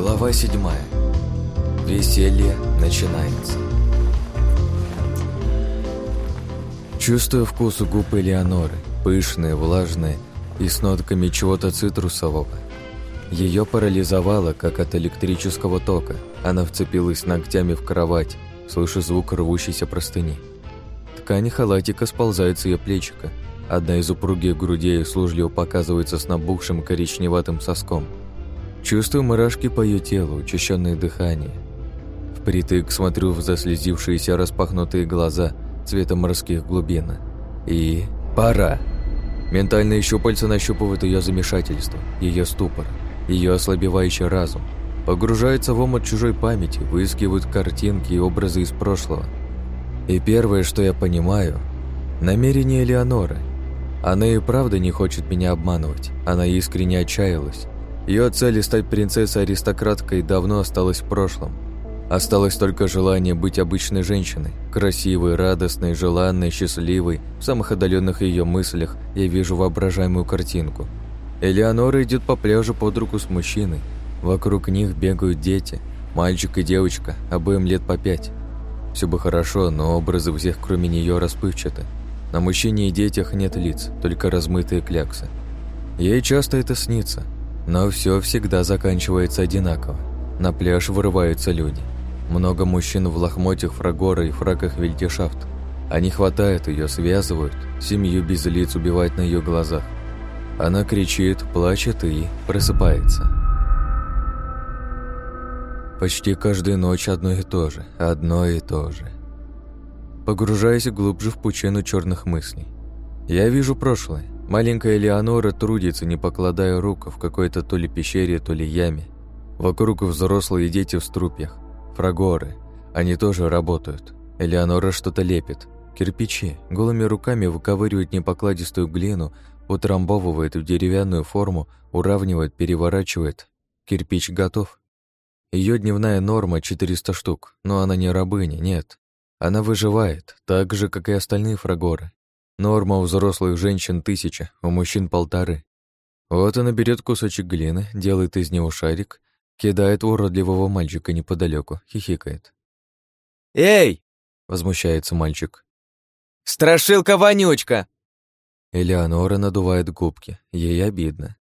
Глава седьмая. Веселье начинается. Чувствую вкус губ Элеоноры, пышные, влажные и с нотками чего-то цитрусового. Ее парализовало, как от электрического тока. Она вцепилась ногтями в кровать, слышу звук рвущейся простыни. Ткань халатика сползает с ее плечика. Одна из упругих грудей служливо показывается с набухшим коричневатым соском. Чувствую мурашки по ее телу, учащенное дыхание. Впритык смотрю в заслезившиеся распахнутые глаза цвета морских глубин. И... пора! Ментальные щупальца нащупывают ее замешательство, ее ступор, ее ослабевающий разум. Погружаются в омут чужой памяти, выискивают картинки и образы из прошлого. И первое, что я понимаю, намерение Леоноры. Она и правда не хочет меня обманывать, она искренне отчаялась. Ее цель стать принцессой-аристократкой давно осталась в прошлом. Осталось только желание быть обычной женщиной, красивой, радостной, желанной, счастливой. В самых отдаленных ее мыслях я вижу воображаемую картинку. Элеонора идет по пляжу под руку с мужчиной. Вокруг них бегают дети, мальчик и девочка, обоим лет по пять. Все бы хорошо, но образы всех, кроме нее, расплывчаты. На мужчине и детях нет лиц, только размытые кляксы. Ей часто это снится – но все всегда заканчивается одинаково. На пляж вырываются люди. Много мужчин в лохмотьях фрагора и фраках вельтешафт. Они хватают ее, связывают, семью без лиц убивают на ее глазах. Она кричит, плачет и просыпается. Почти каждую ночь одно и то же, одно и то же. Погружаясь глубже в пучину черных мыслей. Я вижу прошлое, Маленькая Леонора трудится, не покладая рук в какой-то то ли пещере, то ли яме. Вокруг взрослые дети в струпьях. Фрагоры. Они тоже работают. Элеонора что-то лепит. Кирпичи. Голыми руками выковыривает непокладистую глину, утрамбовывает в деревянную форму, уравнивает, переворачивает. Кирпич готов. Ее дневная норма 400 штук, но она не рабыня, нет. Она выживает, так же, как и остальные фрагоры. Норма у взрослых женщин тысяча, у мужчин полторы. Вот она берет кусочек глины, делает из него шарик, кидает уродливого мальчика неподалеку, хихикает. «Эй!» — возмущается мальчик. «Страшилка-вонючка!» Элеонора надувает губки, ей обидно.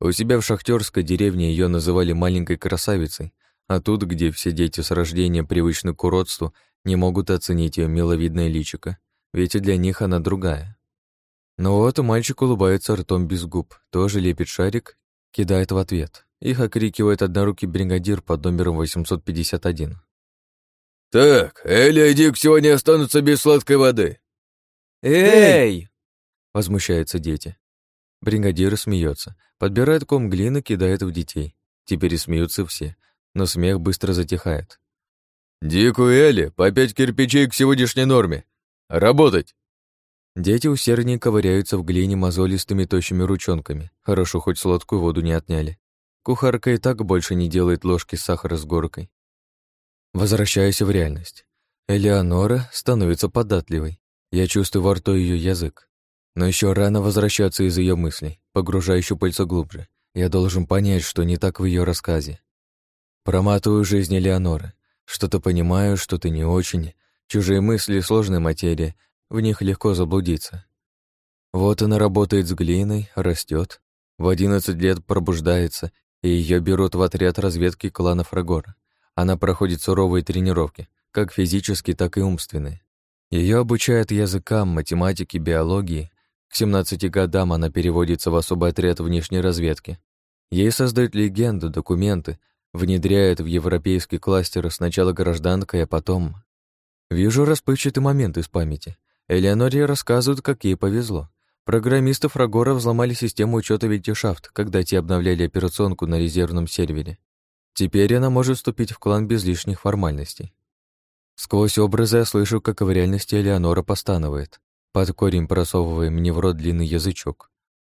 У себя в шахтерской деревне ее называли маленькой красавицей, а тут, где все дети с рождения привычны к уродству, не могут оценить ее миловидное личико, ведь и для них она другая. Но вот мальчик улыбается ртом без губ, тоже лепит шарик, кидает в ответ. Их окрикивает однорукий бригадир под номером 851. «Так, Эля и Дик сегодня останутся без сладкой воды». «Эй!» — возмущаются дети. Бригадир смеется, подбирает ком глины, кидает в детей. Теперь и смеются все, но смех быстро затихает. «Дику и Эле по пять кирпичей к сегодняшней норме. Работать!» Дети усерднее ковыряются в глине мозолистыми тощими ручонками. Хорошо, хоть сладкую воду не отняли. Кухарка и так больше не делает ложки сахара с горкой. Возвращаюсь в реальность. Элеонора становится податливой. Я чувствую во рту ее язык. Но еще рано возвращаться из ее мыслей, погружая щупальца глубже. Я должен понять, что не так в ее рассказе. Проматываю жизнь Элеоноры. Что-то понимаю, что-то не очень, Чужие мысли — сложная материя, в них легко заблудиться. Вот она работает с глиной, растет, в 11 лет пробуждается, и ее берут в отряд разведки клана Фрагора. Она проходит суровые тренировки, как физические, так и умственные. Ее обучают языкам, математике, биологии. К 17 годам она переводится в особый отряд внешней разведки. Ей создают легенду, документы, внедряют в европейский кластер сначала гражданкой, а потом Вижу расплывчатый момент из памяти. Элеоноре рассказывают, как ей повезло. Программисты Фрагора взломали систему учета Витишафт, когда те обновляли операционку на резервном сервере. Теперь она может вступить в клан без лишних формальностей. Сквозь образы я слышу, как в реальности Элеонора постанывает, под корень просовывая мне в рот длинный язычок.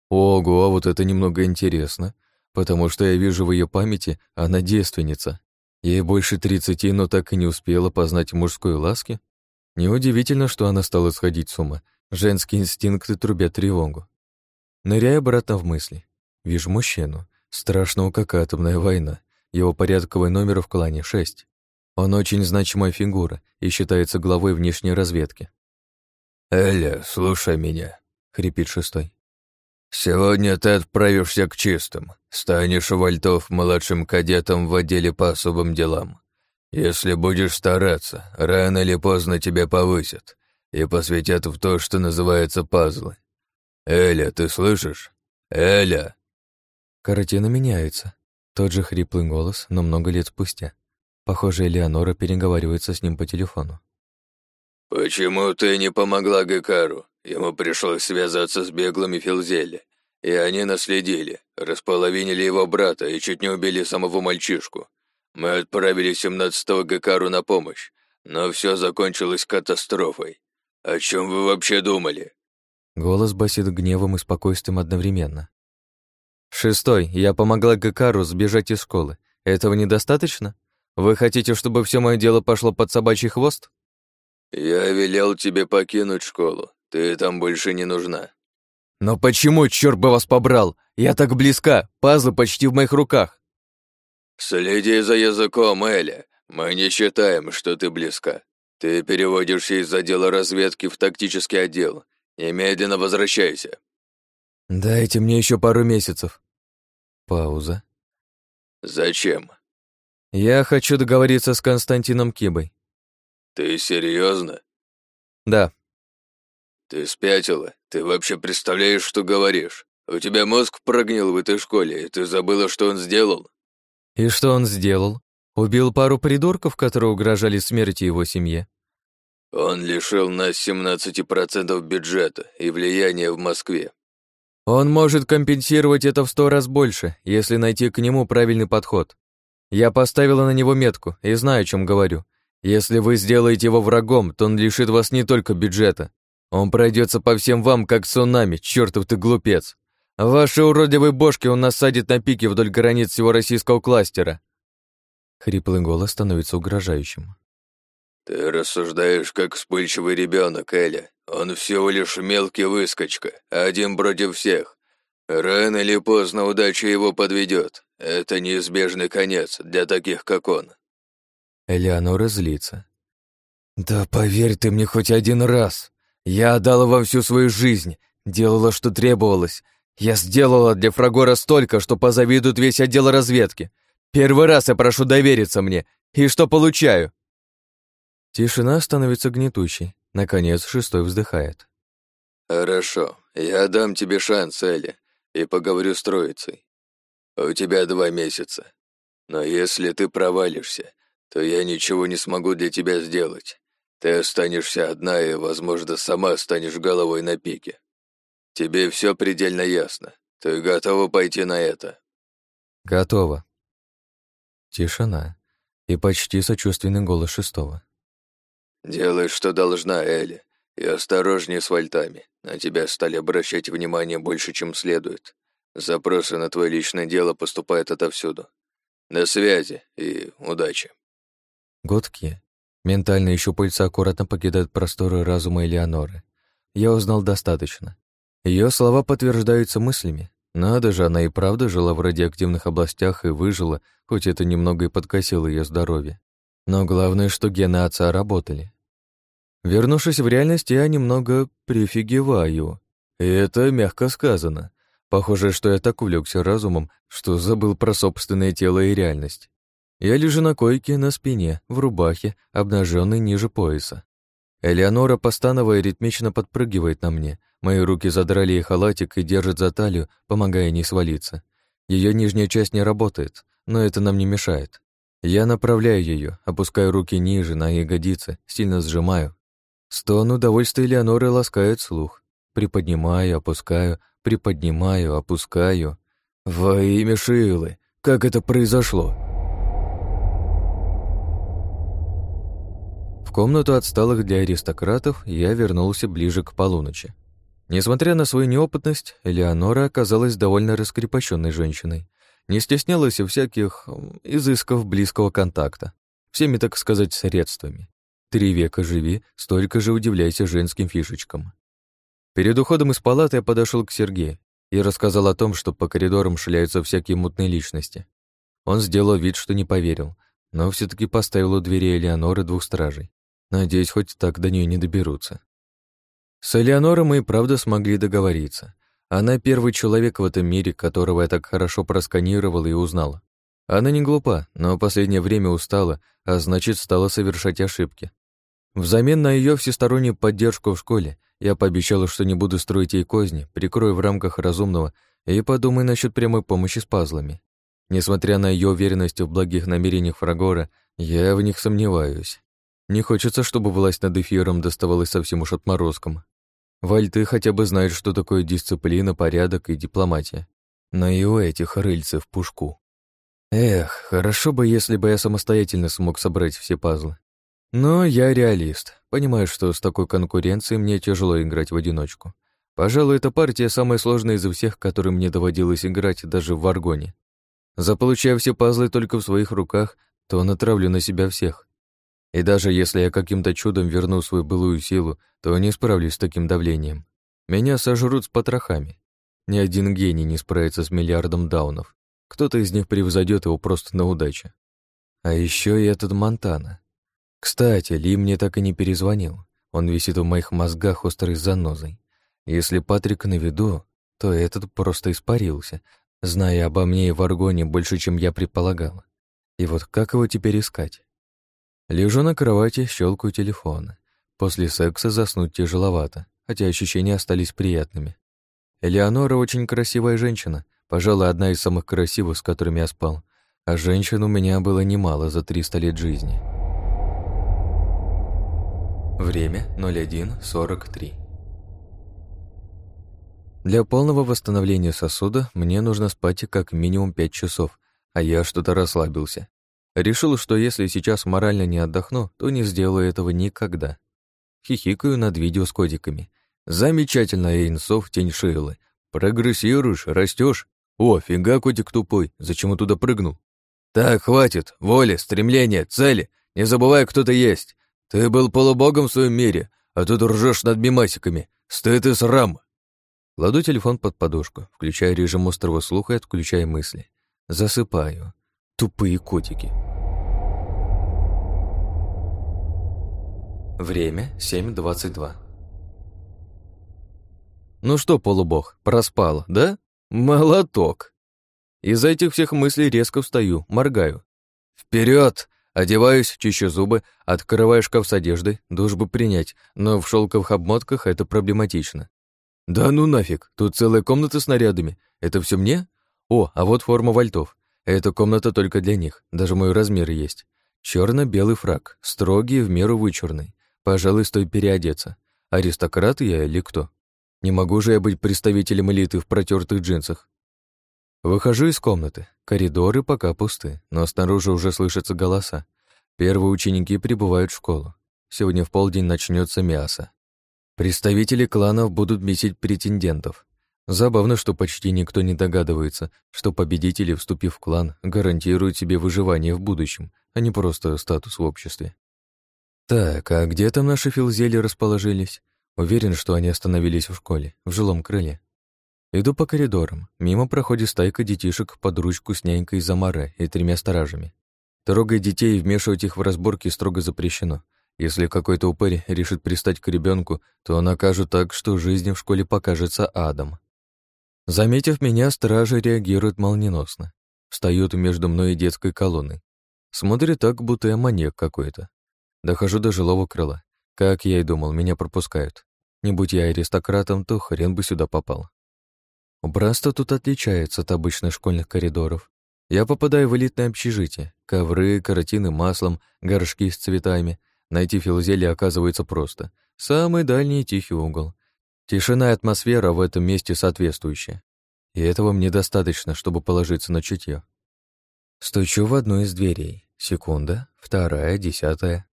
Ого, а вот это немного интересно, потому что я вижу в ее памяти, она девственница. Ей больше тридцати, но так и не успела познать мужской ласки. Неудивительно, что она стала сходить с ума. Женские инстинкты трубят тревогу. Ныряя обратно в мысли. Вижу мужчину, страшного, как атомная война. Его порядковый номер в клане 6. Он очень значимая фигура и считается главой внешней разведки. «Эля, слушай меня», — хрипит шестой. «Сегодня ты отправишься к чистым. Станешь Вольтов младшим кадетом в отделе по особым делам. Если будешь стараться, рано или поздно тебя повысят и посвятят в то, что называется пазлы. Эля, ты слышишь? Эля!» Картина меняется. Тот же хриплый голос, но много лет спустя. Похоже, Элеонора переговаривается с ним по телефону. «Почему ты не помогла Гекару? Ему пришлось связаться с беглыми Филзели, и они наследили, располовинили его брата и чуть не убили самого мальчишку. Мы отправили 17-го Гекару на помощь, но все закончилось катастрофой. О чем вы вообще думали?» Голос басит гневом и спокойствием одновременно. «Шестой, я помогла Гекару сбежать из школы. Этого недостаточно? Вы хотите, чтобы все мое дело пошло под собачий хвост?» «Я велел тебе покинуть школу. Ты там больше не нужна». «Но почему, черт бы вас побрал? Я так близка, пазлы почти в моих руках». «Следи за языком, Эля. Мы не считаем, что ты близка. Ты переводишься из отдела разведки в тактический отдел. Немедленно возвращайся». «Дайте мне еще пару месяцев». Пауза. «Зачем?» «Я хочу договориться с Константином Кибой». «Ты серьезно? «Да». «Ты спятила? Ты вообще представляешь, что говоришь? У тебя мозг прогнил в этой школе, и ты забыла, что он сделал?» И что он сделал? Убил пару придурков, которые угрожали смерти его семье. Он лишил нас 17% бюджета и влияния в Москве. Он может компенсировать это в сто раз больше, если найти к нему правильный подход. Я поставила на него метку и знаю, о чем говорю. Если вы сделаете его врагом, то он лишит вас не только бюджета. Он пройдется по всем вам, как цунами, чертов ты глупец. Ваши уродливые бошки он насадит на пике вдоль границ всего российского кластера. Хриплый голос становится угрожающим. Ты рассуждаешь как вспыльчивый ребенок, Эля. Он всего лишь мелкий выскочка, один против всех. Рано или поздно удача его подведет. Это неизбежный конец для таких, как он. Элеонора злится. «Да поверь ты мне хоть один раз. Я отдала вам всю свою жизнь, делала, что требовалось, я сделала для Фрагора столько, что позавидует весь отдел разведки. Первый раз я прошу довериться мне. И что получаю?» Тишина становится гнетущей. Наконец, шестой вздыхает. «Хорошо, я дам тебе шанс, Элли, и поговорю с троицей. У тебя два месяца. Но если ты провалишься, то я ничего не смогу для тебя сделать. Ты останешься одна и, возможно, сама станешь головой на пике. Тебе все предельно ясно. Ты готова пойти на это? Готова. Тишина и почти сочувственный голос шестого. Делай, что должна, Элли, и осторожнее с вольтами. На тебя стали обращать внимание больше, чем следует. Запросы на твое личное дело поступают отовсюду. До связи и удачи. Годки. Ментальные щупальца аккуратно покидают просторы разума Элеоноры. Я узнал достаточно. Ее слова подтверждаются мыслями. Надо же, она и правда жила в радиоактивных областях и выжила, хоть это немного и подкосило ее здоровье. Но главное, что гены отца работали. Вернувшись в реальность, я немного прифигеваю. И это мягко сказано. Похоже, что я так увлекся разумом, что забыл про собственное тело и реальность. Я лежу на койке на спине, в рубахе, обнаженной ниже пояса. Элеонора, постановая, ритмично подпрыгивает на мне, Мои руки задрали ей халатик и держат за талию, помогая не свалиться. Ее нижняя часть не работает, но это нам не мешает. Я направляю ее, опускаю руки ниже, на ягодицы, сильно сжимаю. Стон удовольствия Леоноры ласкает слух. Приподнимаю, опускаю, приподнимаю, опускаю. Во имя Шилы, как это произошло? В комнату отсталых для аристократов я вернулся ближе к полуночи. Несмотря на свою неопытность, Элеонора оказалась довольно раскрепощенной женщиной. Не стеснялась всяких изысков близкого контакта. Всеми, так сказать, средствами. Три века живи, столько же удивляйся женским фишечкам. Перед уходом из палаты я подошел к Сергею и рассказал о том, что по коридорам шляются всякие мутные личности. Он сделал вид, что не поверил, но все таки поставил у двери Элеоноры двух стражей. Надеюсь, хоть так до нее не доберутся. С Элеонорой мы и правда смогли договориться. Она первый человек в этом мире, которого я так хорошо просканировал и узнала. Она не глупа, но последнее время устала, а значит, стала совершать ошибки. Взамен на ее всестороннюю поддержку в школе я пообещала, что не буду строить ей козни, прикрою в рамках разумного и подумай насчет прямой помощи с пазлами. Несмотря на ее уверенность в благих намерениях Фрагора, я в них сомневаюсь. Не хочется, чтобы власть над эфиром доставалась совсем уж отморозком. Вальты хотя бы знают, что такое дисциплина, порядок и дипломатия. Но и у этих рыльцев пушку. Эх, хорошо бы, если бы я самостоятельно смог собрать все пазлы. Но я реалист. Понимаю, что с такой конкуренцией мне тяжело играть в одиночку. Пожалуй, эта партия самая сложная из всех, которые мне доводилось играть даже в Варгоне. Заполучая все пазлы только в своих руках, то натравлю на себя всех. И даже если я каким-то чудом верну свою былую силу, то не справлюсь с таким давлением. Меня сожрут с потрохами. Ни один гений не справится с миллиардом даунов. Кто-то из них превзойдет его просто на удачу. А еще и этот Монтана. Кстати, Ли мне так и не перезвонил. Он висит в моих мозгах острой занозой. Если Патрик на виду, то этот просто испарился, зная обо мне и в Аргоне больше, чем я предполагал. И вот как его теперь искать? Лежу на кровати, щелкаю телефон. После секса заснуть тяжеловато, хотя ощущения остались приятными. Элеонора очень красивая женщина, пожалуй, одна из самых красивых, с которыми я спал, а женщин у меня было немало за 300 лет жизни. Время 01.43. Для полного восстановления сосуда мне нужно спать как минимум 5 часов, а я что-то расслабился. Решил, что если сейчас морально не отдохну, то не сделаю этого никогда. Хихикаю над видео с кодиками. Замечательно, Эйнсов, тень Шейлы. Прогрессируешь, растешь. О, фига, котик тупой, зачем он туда прыгнул? Так, хватит, воли, стремления, цели. Не забывай, кто ты есть. Ты был полубогом в своем мире, а тут ржешь над мимасиками. Стыд и срам. Кладу телефон под подушку, включаю режим острого слуха и отключаю мысли. Засыпаю. Тупые котики. Время 7.22. Ну что, полубог, проспал, да? Молоток. Из-за этих всех мыслей резко встаю, моргаю. Вперед! Одеваюсь, чищу зубы, открываю шкаф с одеждой, душ бы принять, но в шелковых обмотках это проблематично. Да ну нафиг, тут целая комната с нарядами. Это все мне? О, а вот форма вальтов. Эта комната только для них, даже мой размер есть. черно белый фраг, строгий в меру вычурный. Пожалуй, стоит переодеться. Аристократ я или кто? Не могу же я быть представителем элиты в протертых джинсах. Выхожу из комнаты. Коридоры пока пусты, но снаружи уже слышатся голоса. Первые ученики прибывают в школу. Сегодня в полдень начнется мясо. Представители кланов будут месить претендентов. Забавно, что почти никто не догадывается, что победители, вступив в клан, гарантируют себе выживание в будущем, а не просто статус в обществе. Так, а где там наши филзели расположились? Уверен, что они остановились в школе, в жилом крыле. Иду по коридорам. Мимо проходит стайка детишек под ручку с нянькой Замара и тремя стражами. Трогать детей и вмешивать их в разборки строго запрещено. Если какой-то упырь решит пристать к ребенку, то он окажет так, что жизнь в школе покажется адом. Заметив меня, стражи реагируют молниеносно. Встают между мной и детской колонной. Смотрят так, будто я маньяк какой-то. Дохожу до жилого крыла. Как я и думал, меня пропускают. Не будь я аристократом, то хрен бы сюда попал. Убранство тут отличается от обычных школьных коридоров. Я попадаю в элитное общежитие. Ковры, картины маслом, горшки с цветами. Найти филзели оказывается просто. Самый дальний тихий угол. Тишина и атмосфера в этом месте соответствующая. И этого мне достаточно, чтобы положиться на чутье. Стучу в одну из дверей. Секунда, вторая, десятая.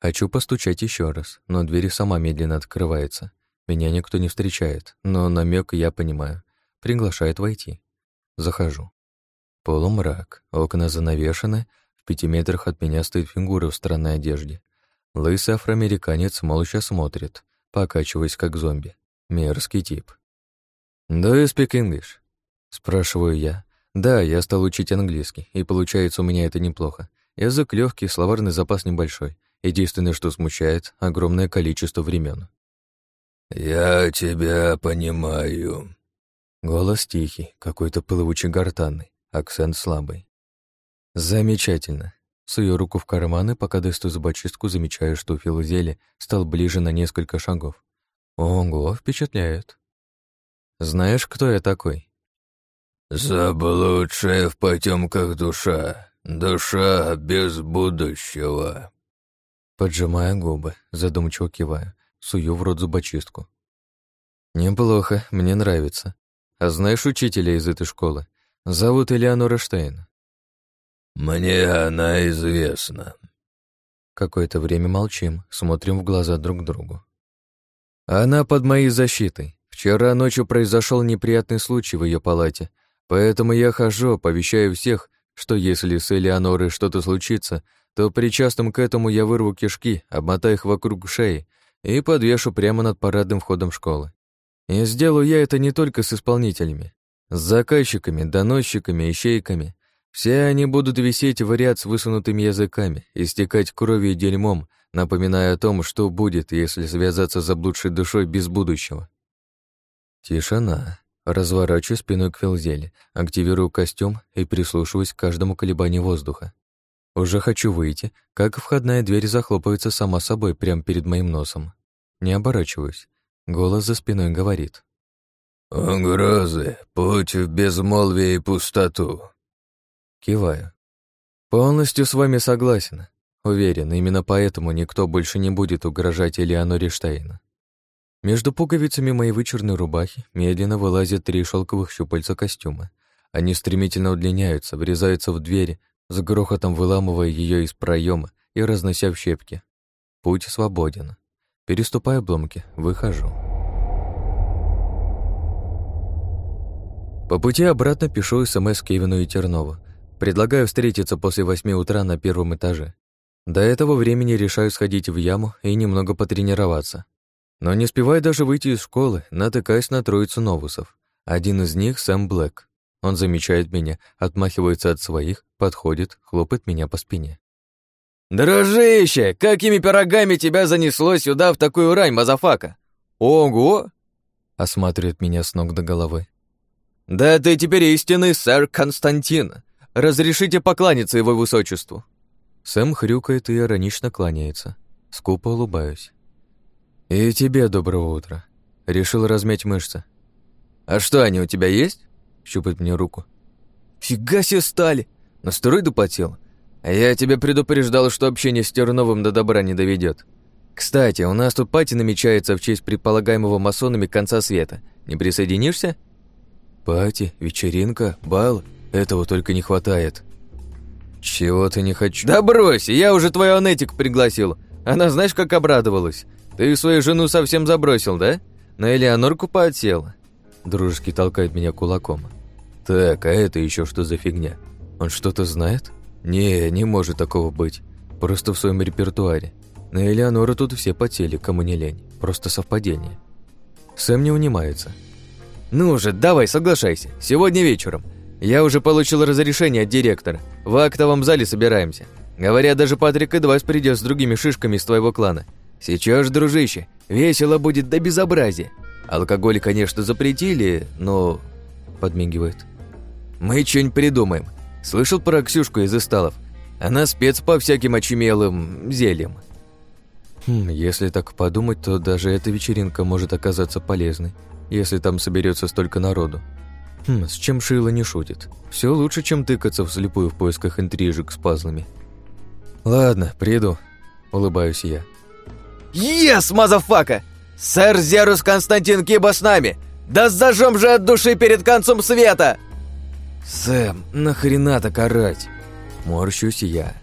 Хочу постучать еще раз, но дверь сама медленно открывается. Меня никто не встречает, но намек я понимаю. Приглашает войти. Захожу. Полумрак, окна занавешены, в пяти метрах от меня стоит фигура в странной одежде. Лысый афроамериканец молча смотрит, покачиваясь как зомби. Мерзкий тип. «Do you speak English?» Спрашиваю я. Да, я стал учить английский, и получается у меня это неплохо. Язык легкий, словарный запас небольшой. Единственное, что смущает, огромное количество времен. «Я тебя понимаю». Голос тихий, какой-то плывучий-гортанный, акцент слабый. Замечательно. Сую руку в карман и пока достаю зубочистку, замечаю, что Филузели стал ближе на несколько шагов. Ого, впечатляет. Знаешь, кто я такой? Заблудшая в потемках душа, душа без будущего. Поджимая губы, задумчиво киваю, сую в рот зубочистку. Неплохо, мне нравится. А знаешь учителя из этой школы? Зовут Элеонора Штейн. Мне она известна. Какое-то время молчим, смотрим в глаза друг другу. Она под моей защитой. Вчера ночью произошел неприятный случай в ее палате, поэтому я хожу, оповещаю всех, что если с Элеонорой что-то случится, то причастным к этому я вырву кишки, обмотаю их вокруг шеи и подвешу прямо над парадным входом школы. И сделаю я это не только с исполнителями, с заказчиками, доносчиками, ищейками. Все они будут висеть в ряд с высунутыми языками, истекать кровью и дерьмом, напоминая о том, что будет, если связаться с заблудшей душой без будущего. Тишина. Разворачиваю спиной к Филзеле, активирую костюм и прислушиваюсь к каждому колебанию воздуха. Уже хочу выйти, как входная дверь захлопывается сама собой прямо перед моим носом. Не оборачиваюсь. Голос за спиной говорит. «Угрозы, путь в безмолвие и пустоту». Киваю. Полностью с вами согласен. Уверен, именно поэтому никто больше не будет угрожать Элеоноре Штейна. Между пуговицами моей вычурной рубахи медленно вылазят три шелковых щупальца костюма. Они стремительно удлиняются, врезаются в двери, с грохотом выламывая ее из проема и разнося в щепки. Путь свободен. Переступая обломки, выхожу. По пути обратно пишу СМС Кевину и Тернову. Предлагаю встретиться после восьми утра на первом этаже. До этого времени решаю сходить в яму и немного потренироваться. Но не успеваю даже выйти из школы, натыкаясь на троицу новусов. Один из них — Сэм Блэк. Он замечает меня, отмахивается от своих, подходит, хлопает меня по спине. «Дружище, какими пирогами тебя занесло сюда в такую рань, motherfucka? Ого!» Осматривает меня с ног до головы. «Да ты теперь истинный сэр Константин. Разрешите покланяться его высочеству». Сэм хрюкает и иронично кланяется. Скупо улыбаюсь. «И тебе доброго утра. Решил размять мышцы». «А что, они у тебя есть?» Щупает мне руку. «Фига себе стали! На стероиды потел. А я тебя предупреждал, что общение с Терновым до добра не доведет. Кстати, у нас тут пати намечается в честь предполагаемого масонами конца света. Не присоединишься?» «Пати, вечеринка, бал. Этого только не хватает». «Чего-то не хочу». «Да брось, я уже твою Анетик пригласил. Она знаешь, как обрадовалась. Ты свою жену совсем забросил, да? На Элеонорку поотсел». Дружески толкает меня кулаком. «Так, а это еще что за фигня? Он что-то знает?» «Не, не может такого быть. Просто в своем репертуаре. На Элеонору тут все потели, кому не лень. Просто совпадение». Сэм не унимается. «Ну же, давай, соглашайся. Сегодня вечером. Я уже получил разрешение от директора. В актовом зале собираемся. Говорят, даже Патрик Эдвайс придет с другими шишками из твоего клана. Сейчас, дружище, весело будет до безобразия. Алкоголь, конечно, запретили, но...» Подмигивает. «Мы что-нибудь придумаем. Слышал про Ксюшку из Исталов? Она спец по всяким очумелым зельям». Хм, если так подумать, то даже эта вечеринка может оказаться полезной, если там соберется столько народу. Хм, с чем Шила не шутит. Все лучше, чем тыкаться вслепую в поисках интрижек с пазлами. Ладно, приду, улыбаюсь я. «Yes, motherfucka! Сэр Зерус Константин Киба с нами! Да зажжем же от души перед концом света!» «Сэм, нахрена так орать?» Морщусь я.